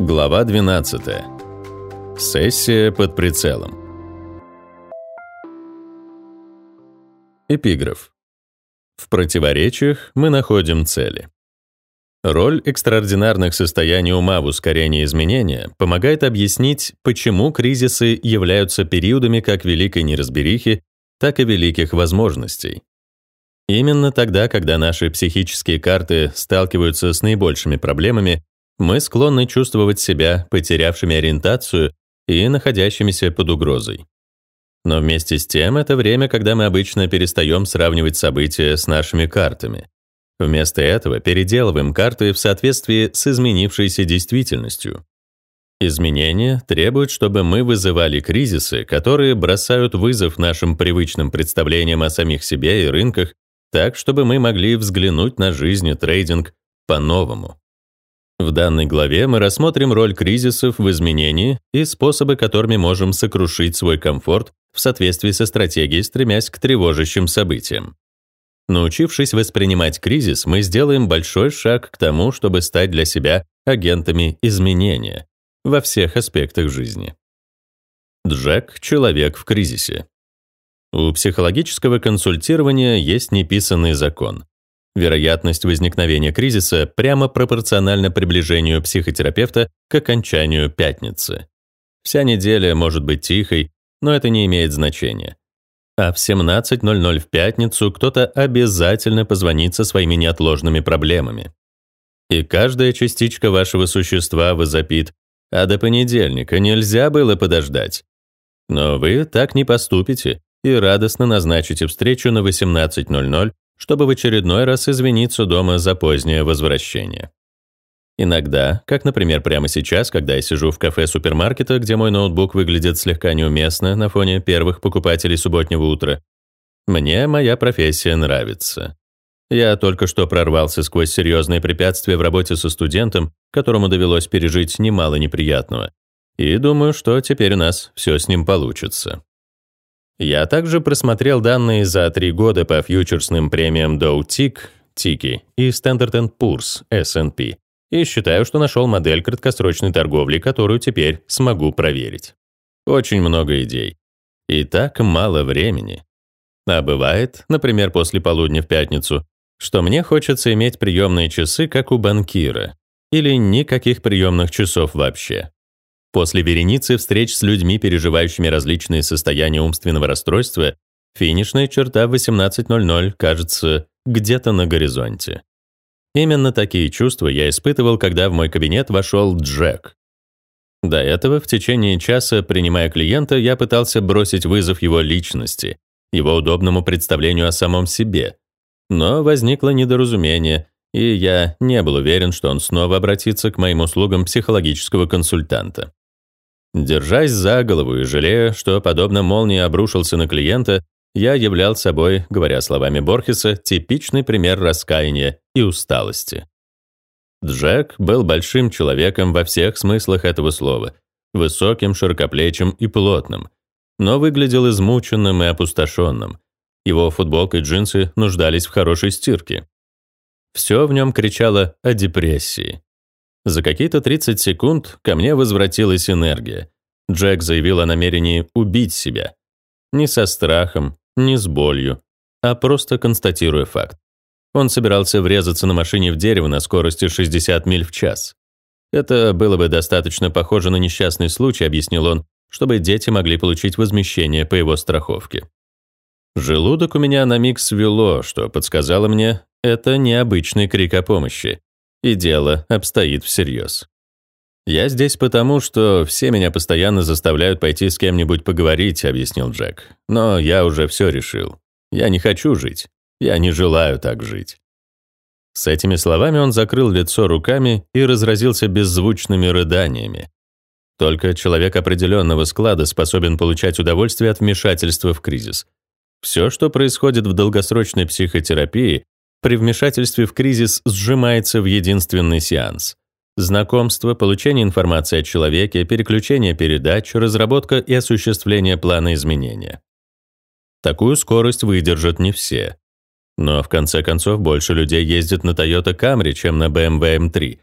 Глава 12. Сессия под прицелом. Эпиграф. В противоречиях мы находим цели. Роль экстраординарных состояний ума в ускорении изменения помогает объяснить, почему кризисы являются периодами как великой неразберихи, так и великих возможностей. Именно тогда, когда наши психические карты сталкиваются с наибольшими проблемами, мы склонны чувствовать себя потерявшими ориентацию и находящимися под угрозой. Но вместе с тем это время, когда мы обычно перестаем сравнивать события с нашими картами. Вместо этого переделываем карты в соответствии с изменившейся действительностью. Изменения требуют, чтобы мы вызывали кризисы, которые бросают вызов нашим привычным представлениям о самих себе и рынках, так, чтобы мы могли взглянуть на жизнь и трейдинг по-новому. В данной главе мы рассмотрим роль кризисов в изменении и способы, которыми можем сокрушить свой комфорт в соответствии со стратегией, стремясь к тревожащим событиям. Научившись воспринимать кризис, мы сделаем большой шаг к тому, чтобы стать для себя агентами изменения во всех аспектах жизни. Джек — человек в кризисе. У психологического консультирования есть неписанный закон. Вероятность возникновения кризиса прямо пропорциональна приближению психотерапевта к окончанию пятницы. Вся неделя может быть тихой, но это не имеет значения. А в 17.00 в пятницу кто-то обязательно позвонит со своими неотложными проблемами. И каждая частичка вашего существа возопит, а до понедельника нельзя было подождать. Но вы так не поступите и радостно назначите встречу на 18.00 чтобы в очередной раз извиниться дома за позднее возвращение. Иногда, как, например, прямо сейчас, когда я сижу в кафе супермаркета, где мой ноутбук выглядит слегка неуместно на фоне первых покупателей субботнего утра, мне моя профессия нравится. Я только что прорвался сквозь серьезные препятствия в работе со студентом, которому довелось пережить немало неприятного. И думаю, что теперь у нас все с ним получится. Я также просмотрел данные за три года по фьючерсным премиям Dow Tick, Тики и Standard Poor's, S&P, и считаю, что нашел модель краткосрочной торговли, которую теперь смогу проверить. Очень много идей. И так мало времени. А бывает, например, после полудня в пятницу, что мне хочется иметь приемные часы, как у банкира, или никаких приемных часов вообще. После вереницы встреч с людьми, переживающими различные состояния умственного расстройства, финишная черта в 18.00 кажется где-то на горизонте. Именно такие чувства я испытывал, когда в мой кабинет вошел Джек. До этого, в течение часа, принимая клиента, я пытался бросить вызов его личности, его удобному представлению о самом себе. Но возникло недоразумение, и я не был уверен, что он снова обратится к моим услугам психологического консультанта. Держась за голову и жалея, что, подобно молнии, обрушился на клиента, я являл собой, говоря словами Борхеса, типичный пример раскаяния и усталости. Джек был большим человеком во всех смыслах этого слова, высоким, широкоплечим и плотным, но выглядел измученным и опустошенным. Его футболка и джинсы нуждались в хорошей стирке. Все в нем кричало о депрессии. За какие-то 30 секунд ко мне возвратилась энергия. Джек заявил о намерении убить себя. Не со страхом, не с болью, а просто констатируя факт. Он собирался врезаться на машине в дерево на скорости 60 миль в час. Это было бы достаточно похоже на несчастный случай, объяснил он, чтобы дети могли получить возмещение по его страховке. Желудок у меня на миг свело, что подсказало мне, это необычный крик о помощи и дело обстоит всерьез. «Я здесь потому, что все меня постоянно заставляют пойти с кем-нибудь поговорить», — объяснил Джек. «Но я уже все решил. Я не хочу жить. Я не желаю так жить». С этими словами он закрыл лицо руками и разразился беззвучными рыданиями. Только человек определенного склада способен получать удовольствие от вмешательства в кризис. Все, что происходит в долгосрочной психотерапии, при вмешательстве в кризис сжимается в единственный сеанс. Знакомство, получение информации о человеке, переключение передач, разработка и осуществление плана изменения. Такую скорость выдержат не все. Но в конце концов больше людей ездит на Toyota Camry, чем на BMW M3.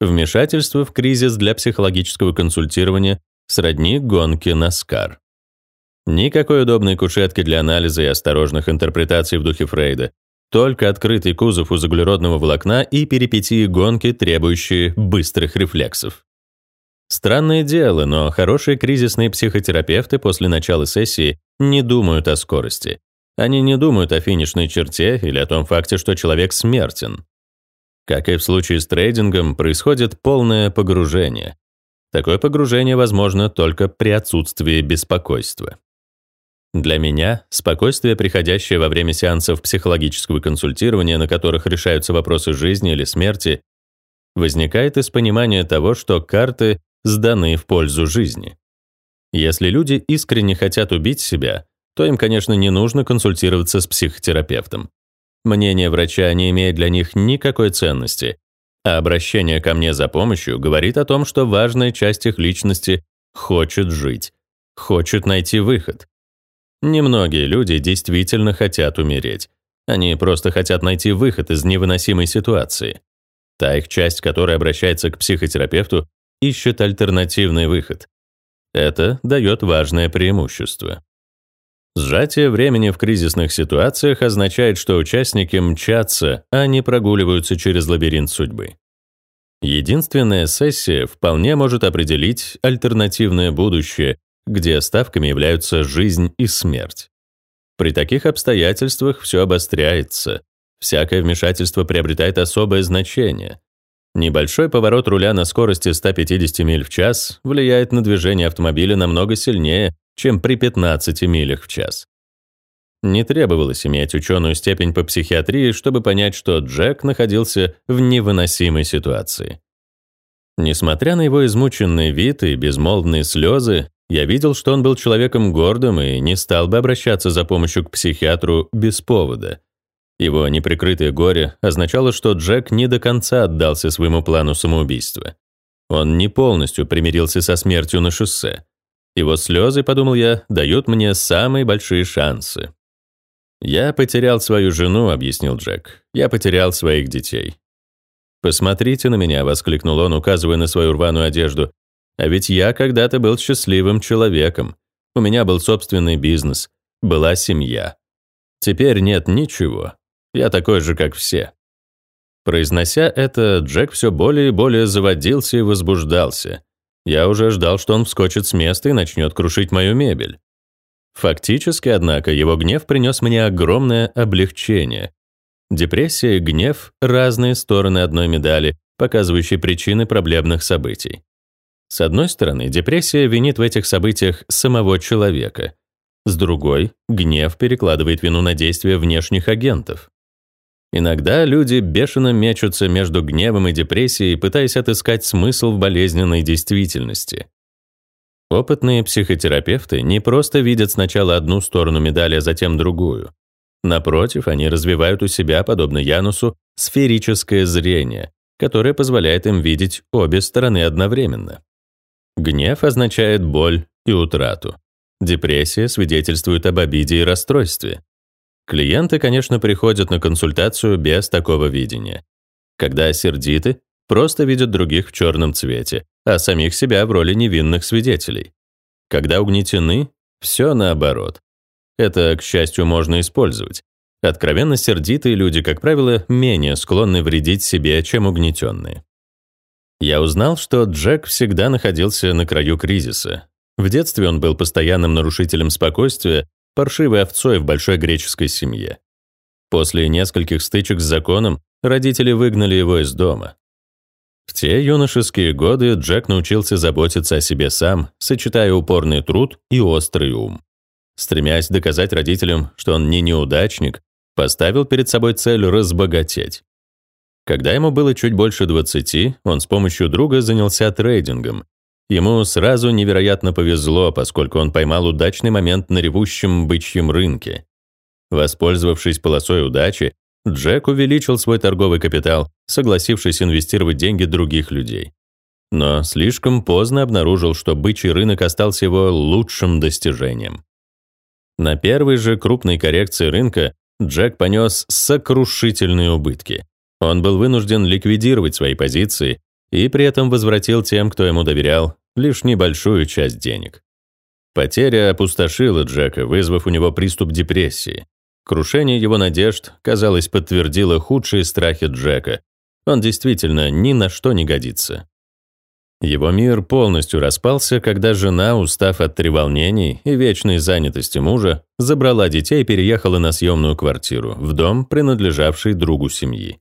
Вмешательство в кризис для психологического консультирования сродни гонке скар. Никакой удобной кушетки для анализа и осторожных интерпретаций в духе Фрейда, только открытый кузов у заглеродного волокна и перипетии гонки, требующие быстрых рефлексов. Странное дело, но хорошие кризисные психотерапевты после начала сессии не думают о скорости. Они не думают о финишной черте или о том факте, что человек смертен. Как и в случае с трейдингом, происходит полное погружение. Такое погружение возможно только при отсутствии беспокойства. Для меня спокойствие, приходящее во время сеансов психологического консультирования, на которых решаются вопросы жизни или смерти, возникает из понимания того, что карты сданы в пользу жизни. Если люди искренне хотят убить себя, то им, конечно, не нужно консультироваться с психотерапевтом. Мнение врача не имеет для них никакой ценности, а обращение ко мне за помощью говорит о том, что важная часть их личности хочет жить, хочет найти выход. Немногие люди действительно хотят умереть. Они просто хотят найти выход из невыносимой ситуации. Та их часть, которая обращается к психотерапевту, ищет альтернативный выход. Это дает важное преимущество. Сжатие времени в кризисных ситуациях означает, что участники мчатся, а не прогуливаются через лабиринт судьбы. Единственная сессия вполне может определить альтернативное будущее, где ставками являются жизнь и смерть. При таких обстоятельствах все обостряется, всякое вмешательство приобретает особое значение. Небольшой поворот руля на скорости 150 миль в час влияет на движение автомобиля намного сильнее, чем при 15 милях в час. Не требовалось иметь ученую степень по психиатрии, чтобы понять, что Джек находился в невыносимой ситуации. Несмотря на его измученный вид и безмолвные слезы, я видел, что он был человеком гордым и не стал бы обращаться за помощью к психиатру без повода. Его неприкрытое горе означало, что Джек не до конца отдался своему плану самоубийства. Он не полностью примирился со смертью на шоссе. Его слезы, подумал я, дают мне самые большие шансы. «Я потерял свою жену», — объяснил Джек. «Я потерял своих детей». «Посмотрите на меня», — воскликнул он, указывая на свою рваную одежду. «А ведь я когда-то был счастливым человеком. У меня был собственный бизнес, была семья. Теперь нет ничего. Я такой же, как все». Произнося это, Джек все более и более заводился и возбуждался. Я уже ждал, что он вскочит с места и начнет крушить мою мебель. Фактически, однако, его гнев принес мне огромное облегчение. Депрессия и гнев — разные стороны одной медали, показывающие причины проблемных событий. С одной стороны, депрессия винит в этих событиях самого человека. С другой, гнев перекладывает вину на действия внешних агентов. Иногда люди бешено мечутся между гневом и депрессией, пытаясь отыскать смысл в болезненной действительности. Опытные психотерапевты не просто видят сначала одну сторону медали, а затем другую. Напротив, они развивают у себя, подобно Янусу, сферическое зрение, которое позволяет им видеть обе стороны одновременно. Гнев означает боль и утрату. Депрессия свидетельствует об обиде и расстройстве. Клиенты, конечно, приходят на консультацию без такого видения. Когда сердиты, просто видят других в черном цвете, а самих себя в роли невинных свидетелей. Когда угнетены, все наоборот. Это, к счастью, можно использовать. Откровенно сердитые люди, как правило, менее склонны вредить себе, чем угнетенные. Я узнал, что Джек всегда находился на краю кризиса. В детстве он был постоянным нарушителем спокойствия паршивой овцой в большой греческой семье. После нескольких стычек с законом родители выгнали его из дома. В те юношеские годы Джек научился заботиться о себе сам, сочетая упорный труд и острый ум. Стремясь доказать родителям, что он не неудачник, поставил перед собой цель разбогатеть. Когда ему было чуть больше 20, он с помощью друга занялся трейдингом Ему сразу невероятно повезло, поскольку он поймал удачный момент на ревущем бычьем рынке. Воспользовавшись полосой удачи, Джек увеличил свой торговый капитал, согласившись инвестировать деньги других людей. Но слишком поздно обнаружил, что бычий рынок остался его лучшим достижением. На первой же крупной коррекции рынка Джек понес сокрушительные убытки. Он был вынужден ликвидировать свои позиции и при этом возвратил тем, кто ему доверял, лишь небольшую часть денег. Потеря опустошила Джека, вызвав у него приступ депрессии. Крушение его надежд, казалось, подтвердило худшие страхи Джека. Он действительно ни на что не годится. Его мир полностью распался, когда жена, устав от треволнений и вечной занятости мужа, забрала детей и переехала на съемную квартиру, в дом, принадлежавший другу семьи.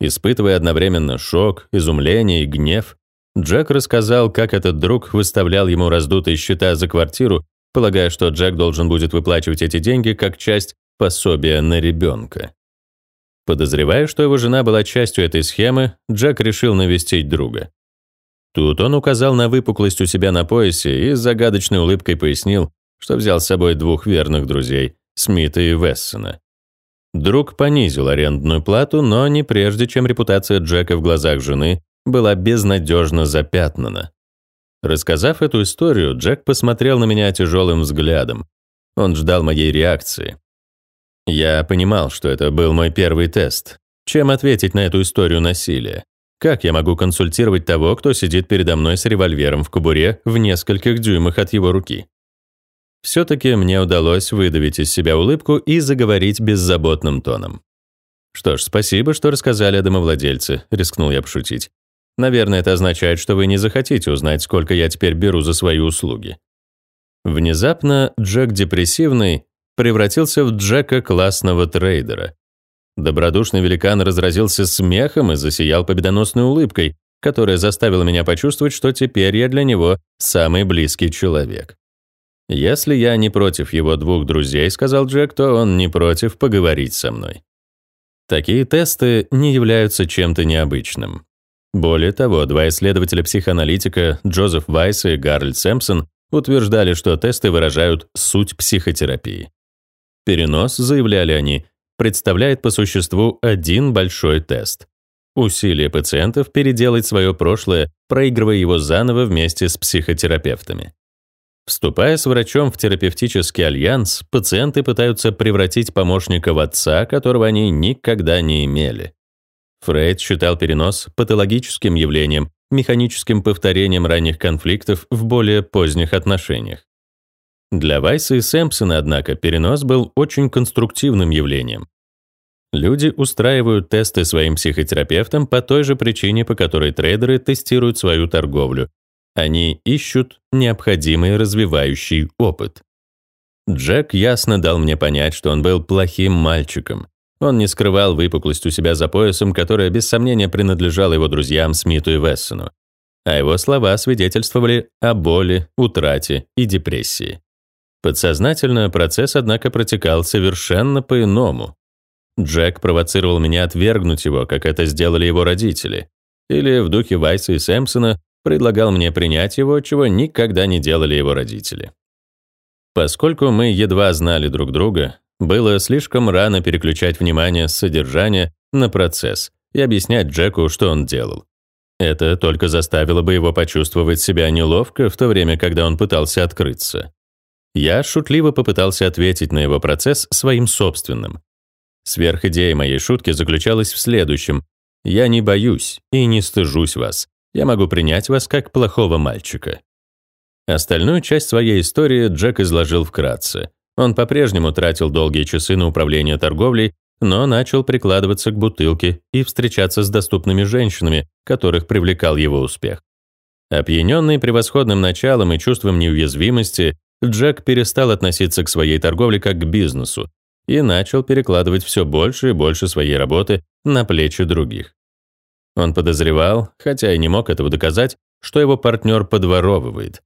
Испытывая одновременно шок, изумление и гнев, Джек рассказал, как этот друг выставлял ему раздутые счета за квартиру, полагая, что Джек должен будет выплачивать эти деньги как часть пособия на ребенка. Подозревая, что его жена была частью этой схемы, Джек решил навестить друга. Тут он указал на выпуклость у себя на поясе и с загадочной улыбкой пояснил, что взял с собой двух верных друзей, Смита и Вессона. Друг понизил арендную плату, но не прежде, чем репутация Джека в глазах жены была безнадежно запятнана. Рассказав эту историю, Джек посмотрел на меня тяжелым взглядом. Он ждал моей реакции. Я понимал, что это был мой первый тест. Чем ответить на эту историю насилия? Как я могу консультировать того, кто сидит передо мной с револьвером в кобуре в нескольких дюймах от его руки? Все-таки мне удалось выдавить из себя улыбку и заговорить беззаботным тоном. «Что ж, спасибо, что рассказали о домовладельце», — рискнул я пошутить. «Наверное, это означает, что вы не захотите узнать, сколько я теперь беру за свои услуги». Внезапно Джек депрессивный превратился в Джека классного трейдера. Добродушный великан разразился смехом и засиял победоносной улыбкой, которая заставила меня почувствовать, что теперь я для него самый близкий человек. «Если я не против его двух друзей», — сказал Джек, то он не против поговорить со мной. Такие тесты не являются чем-то необычным. Более того, два исследователя-психоаналитика Джозеф Вайс и Гарольд Сэмпсон утверждали, что тесты выражают суть психотерапии. Перенос, заявляли они, представляет по существу один большой тест. Усилие пациентов переделать свое прошлое, проигрывая его заново вместе с психотерапевтами. Вступая с врачом в терапевтический альянс, пациенты пытаются превратить помощника в отца, которого они никогда не имели. Фрейд считал перенос патологическим явлением, механическим повторением ранних конфликтов в более поздних отношениях. Для Вайса и Сэмпсона, однако, перенос был очень конструктивным явлением. Люди устраивают тесты своим психотерапевтам по той же причине, по которой трейдеры тестируют свою торговлю. Они ищут необходимый развивающий опыт. Джек ясно дал мне понять, что он был плохим мальчиком. Он не скрывал выпуклость у себя за поясом, которая без сомнения принадлежала его друзьям Смиту и Вессону. А его слова свидетельствовали о боли, утрате и депрессии. Подсознательно процесс, однако, протекал совершенно по-иному. Джек провоцировал меня отвергнуть его, как это сделали его родители. Или в духе Вайса и Сэмпсона предлагал мне принять его, чего никогда не делали его родители. Поскольку мы едва знали друг друга, было слишком рано переключать внимание с содержания на процесс и объяснять Джеку, что он делал. Это только заставило бы его почувствовать себя неловко в то время, когда он пытался открыться. Я шутливо попытался ответить на его процесс своим собственным. Сверхидея моей шутки заключалась в следующем. «Я не боюсь и не стыжусь вас. Я могу принять вас как плохого мальчика». Остальную часть своей истории Джек изложил вкратце. Он по-прежнему тратил долгие часы на управление торговлей, но начал прикладываться к бутылке и встречаться с доступными женщинами, которых привлекал его успех. Опьяненный превосходным началом и чувством неуязвимости, Джек перестал относиться к своей торговле как к бизнесу и начал перекладывать все больше и больше своей работы на плечи других. Он подозревал, хотя и не мог этого доказать, что его партнер подворовывает.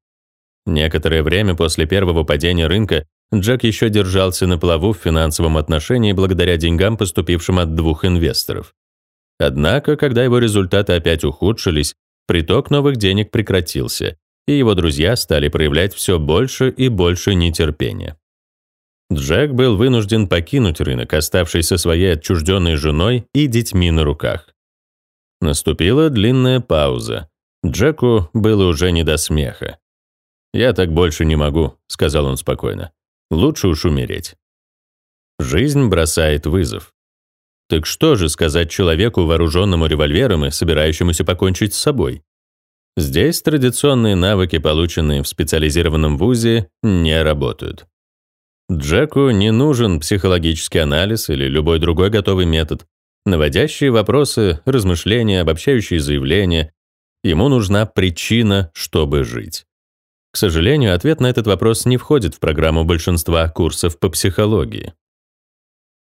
Некоторое время после первого падения рынка Джек еще держался на плаву в финансовом отношении благодаря деньгам, поступившим от двух инвесторов. Однако, когда его результаты опять ухудшились, приток новых денег прекратился, и его друзья стали проявлять все больше и больше нетерпения. Джек был вынужден покинуть рынок, оставшись со своей отчужденной женой и детьми на руках. Наступила длинная пауза. Джеку было уже не до смеха. «Я так больше не могу», — сказал он спокойно. «Лучше уж умереть». Жизнь бросает вызов. Так что же сказать человеку, вооруженному револьвером и собирающемуся покончить с собой? Здесь традиционные навыки, полученные в специализированном вузе, не работают. Джеку не нужен психологический анализ или любой другой готовый метод. Наводящие вопросы, размышления, обобщающие заявления. Ему нужна причина, чтобы жить. К сожалению, ответ на этот вопрос не входит в программу большинства курсов по психологии.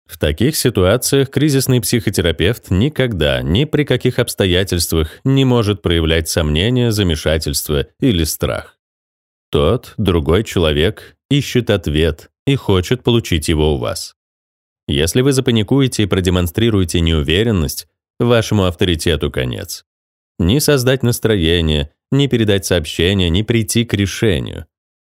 В таких ситуациях кризисный психотерапевт никогда, ни при каких обстоятельствах не может проявлять сомнения, замешательство или страх. Тот, другой человек ищет ответ и хочет получить его у вас. Если вы запаникуете и продемонстрируете неуверенность, вашему авторитету конец. Ни создать настроение, ни передать сообщение, ни прийти к решению.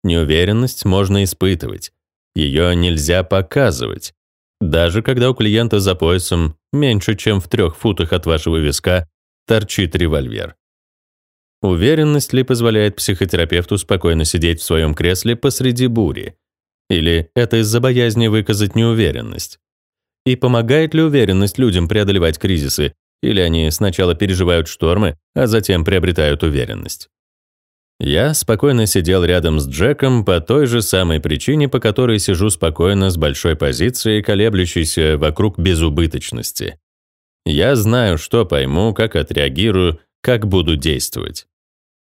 Неуверенность можно испытывать. Ее нельзя показывать. Даже когда у клиента за поясом меньше, чем в трех футах от вашего виска, торчит револьвер. Уверенность ли позволяет психотерапевту спокойно сидеть в своем кресле посреди бури? Или это из-за боязни выказать неуверенность? И помогает ли уверенность людям преодолевать кризисы, или они сначала переживают штормы, а затем приобретают уверенность? Я спокойно сидел рядом с Джеком по той же самой причине, по которой сижу спокойно с большой позицией, колеблющейся вокруг безубыточности. Я знаю, что пойму, как отреагирую, как буду действовать.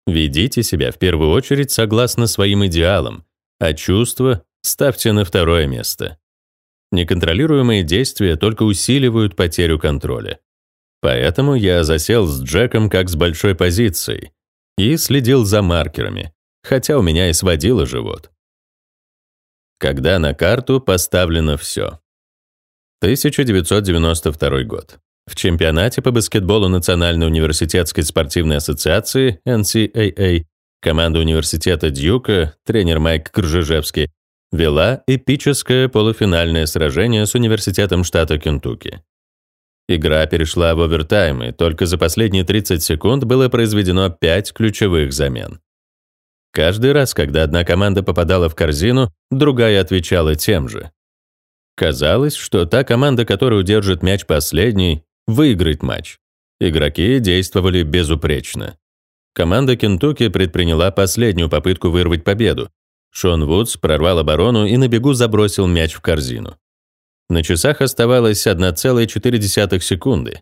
Ведите себя в первую очередь согласно своим идеалам, а чувства ставьте на второе место. Неконтролируемые действия только усиливают потерю контроля. Поэтому я засел с Джеком как с большой позицией, и следил за маркерами, хотя у меня и сводило живот. Когда на карту поставлено все. 1992 год. В чемпионате по баскетболу Национальной университетской спортивной ассоциации NCAA команда университета Дьюка, тренер Майк Кржижевский, вела эпическое полуфинальное сражение с университетом штата Кентукки. Игра перешла в овертайм, и только за последние 30 секунд было произведено 5 ключевых замен. Каждый раз, когда одна команда попадала в корзину, другая отвечала тем же. Казалось, что та команда, которая удержит мяч последней, выиграет матч. Игроки действовали безупречно. Команда Кентукки предприняла последнюю попытку вырвать победу. Шон Вудс прорвал оборону и на бегу забросил мяч в корзину. На часах оставалось 1,4 секунды.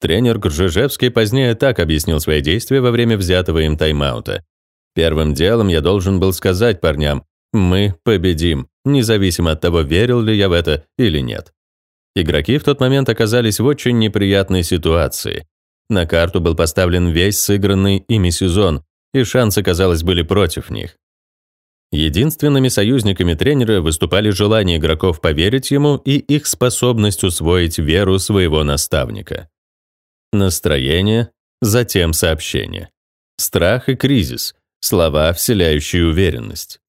Тренер Гржижевский позднее так объяснил свои действия во время взятого им тайм-аута. «Первым делом я должен был сказать парням, мы победим, независимо от того, верил ли я в это или нет». Игроки в тот момент оказались в очень неприятной ситуации. На карту был поставлен весь сыгранный ими сезон, и шансы, казалось, были против них. Единственными союзниками тренера выступали желание игроков поверить ему и их способность усвоить веру своего наставника. Настроение, затем сообщение. Страх и кризис, слова, вселяющие уверенность.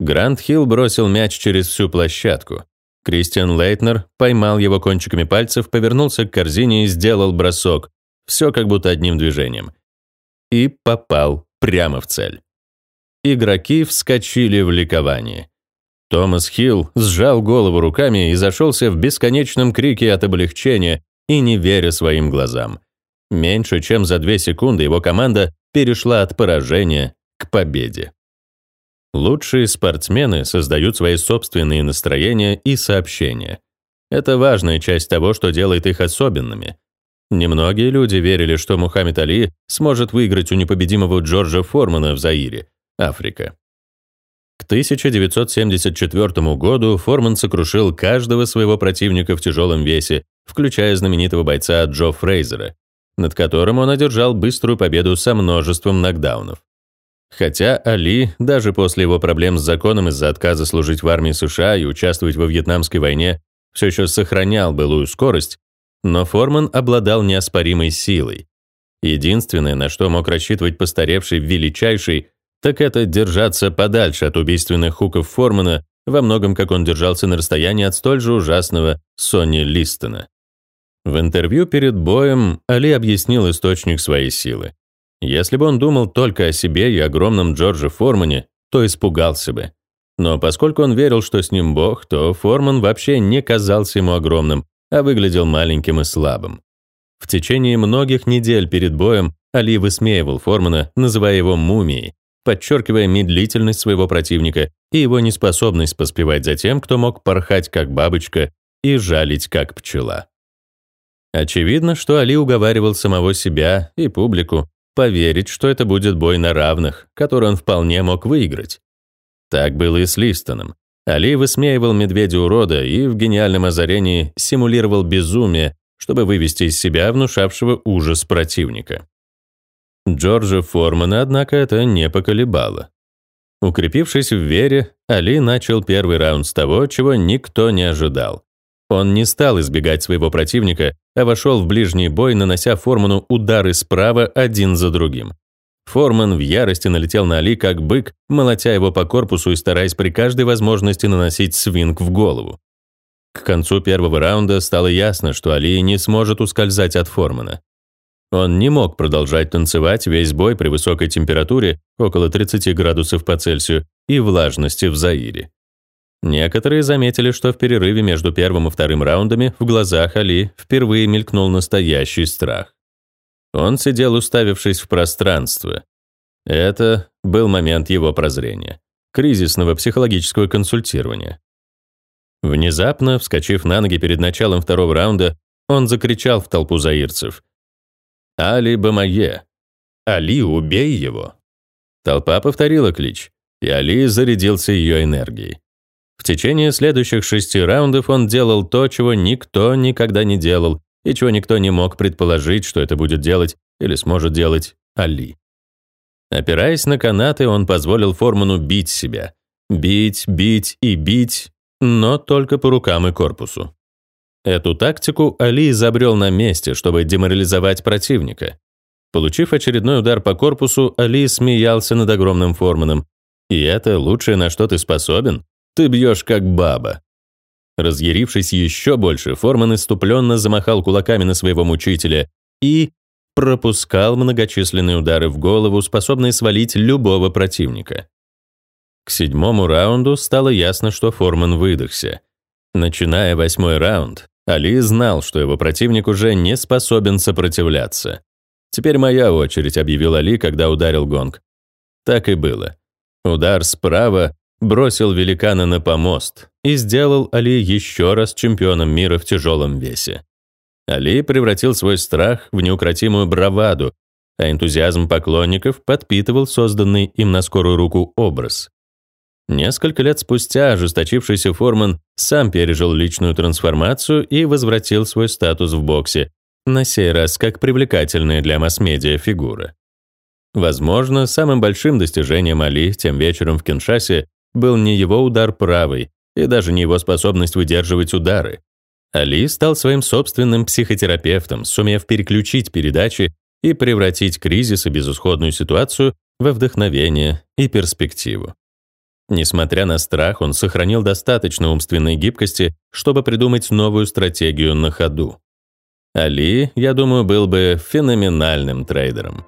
Грант Хилл бросил мяч через всю площадку. Кристиан Лейтнер поймал его кончиками пальцев, повернулся к корзине и сделал бросок. Все как будто одним движением. И попал прямо в цель. Игроки вскочили в ликование. Томас Хилл сжал голову руками и зашелся в бесконечном крике от облегчения и не веря своим глазам. Меньше чем за две секунды его команда перешла от поражения к победе. Лучшие спортсмены создают свои собственные настроения и сообщения. Это важная часть того, что делает их особенными. Немногие люди верили, что Мухаммед Али сможет выиграть у непобедимого Джорджа Формана в Заире, Африка. К 1974 году Форман сокрушил каждого своего противника в тяжелом весе, включая знаменитого бойца Джо Фрейзера, над которым он одержал быструю победу со множеством нокдаунов. Хотя Али, даже после его проблем с законом из-за отказа служить в армии США и участвовать во Вьетнамской войне, все еще сохранял былую скорость, но Форман обладал неоспоримой силой. Единственное, на что мог рассчитывать постаревший величайший, так это держаться подальше от убийственных хуков Формана, во многом как он держался на расстоянии от столь же ужасного Сонни Листона. В интервью перед боем Али объяснил источник своей силы. Если бы он думал только о себе и огромном Джордже Формане, то испугался бы. Но поскольку он верил, что с ним Бог, то Форман вообще не казался ему огромным, а выглядел маленьким и слабым. В течение многих недель перед боем Али высмеивал Формана, называя его мумией, подчеркивая медлительность своего противника и его неспособность поспевать за тем, кто мог порхать как бабочка и жалить как пчела. Очевидно, что Али уговаривал самого себя и публику поверить, что это будет бой на равных, который он вполне мог выиграть. Так было и с Листоном. Али высмеивал медведя-урода и в гениальном озарении симулировал безумие, чтобы вывести из себя внушавшего ужас противника. Джорджа Формана, однако, это не поколебало. Укрепившись в вере, Али начал первый раунд с того, чего никто не ожидал. Он не стал избегать своего противника, а вошел в ближний бой, нанося Форману удары справа один за другим. Форман в ярости налетел на Али как бык, молотя его по корпусу и стараясь при каждой возможности наносить свинг в голову. К концу первого раунда стало ясно, что Али не сможет ускользать от Формана. Он не мог продолжать танцевать весь бой при высокой температуре, около 30 градусов по Цельсию, и влажности в Заире. Некоторые заметили, что в перерыве между первым и вторым раундами в глазах Али впервые мелькнул настоящий страх. Он сидел, уставившись в пространство. Это был момент его прозрения, кризисного психологического консультирования. Внезапно, вскочив на ноги перед началом второго раунда, он закричал в толпу заирцев. «Али Бамае! Али, убей его!» Толпа повторила клич, и Али зарядился ее энергией. В течение следующих шести раундов он делал то, чего никто никогда не делал, и чего никто не мог предположить, что это будет делать или сможет делать Али. Опираясь на канаты, он позволил Форману бить себя. Бить, бить и бить, но только по рукам и корпусу. Эту тактику Али изобрел на месте, чтобы деморализовать противника. Получив очередной удар по корпусу, Али смеялся над огромным Форманом. «И это лучшее, на что ты способен? Ты бьешь как баба». Разъярившись еще больше, Форман иступленно замахал кулаками на своего мучителя и пропускал многочисленные удары в голову, способные свалить любого противника. К седьмому раунду стало ясно, что Форман выдохся. Начиная восьмой раунд, Али знал, что его противник уже не способен сопротивляться. «Теперь моя очередь», — объявил Али, когда ударил гонг. Так и было. Удар справа бросил великана на помост и сделал Али еще раз чемпионом мира в тяжелом весе. Али превратил свой страх в неукротимую браваду, а энтузиазм поклонников подпитывал созданный им на скорую руку образ. Несколько лет спустя ожесточившийся Форман сам пережил личную трансформацию и возвратил свой статус в боксе, на сей раз как привлекательная для масс-медиа фигура. Возможно, самым большим достижением Али тем вечером в Киншасе был не его удар правой и даже не его способность выдерживать удары. Али стал своим собственным психотерапевтом, сумев переключить передачи и превратить кризис и безысходную ситуацию во вдохновение и перспективу. Несмотря на страх, он сохранил достаточно умственной гибкости, чтобы придумать новую стратегию на ходу. Али, я думаю, был бы феноменальным трейдером.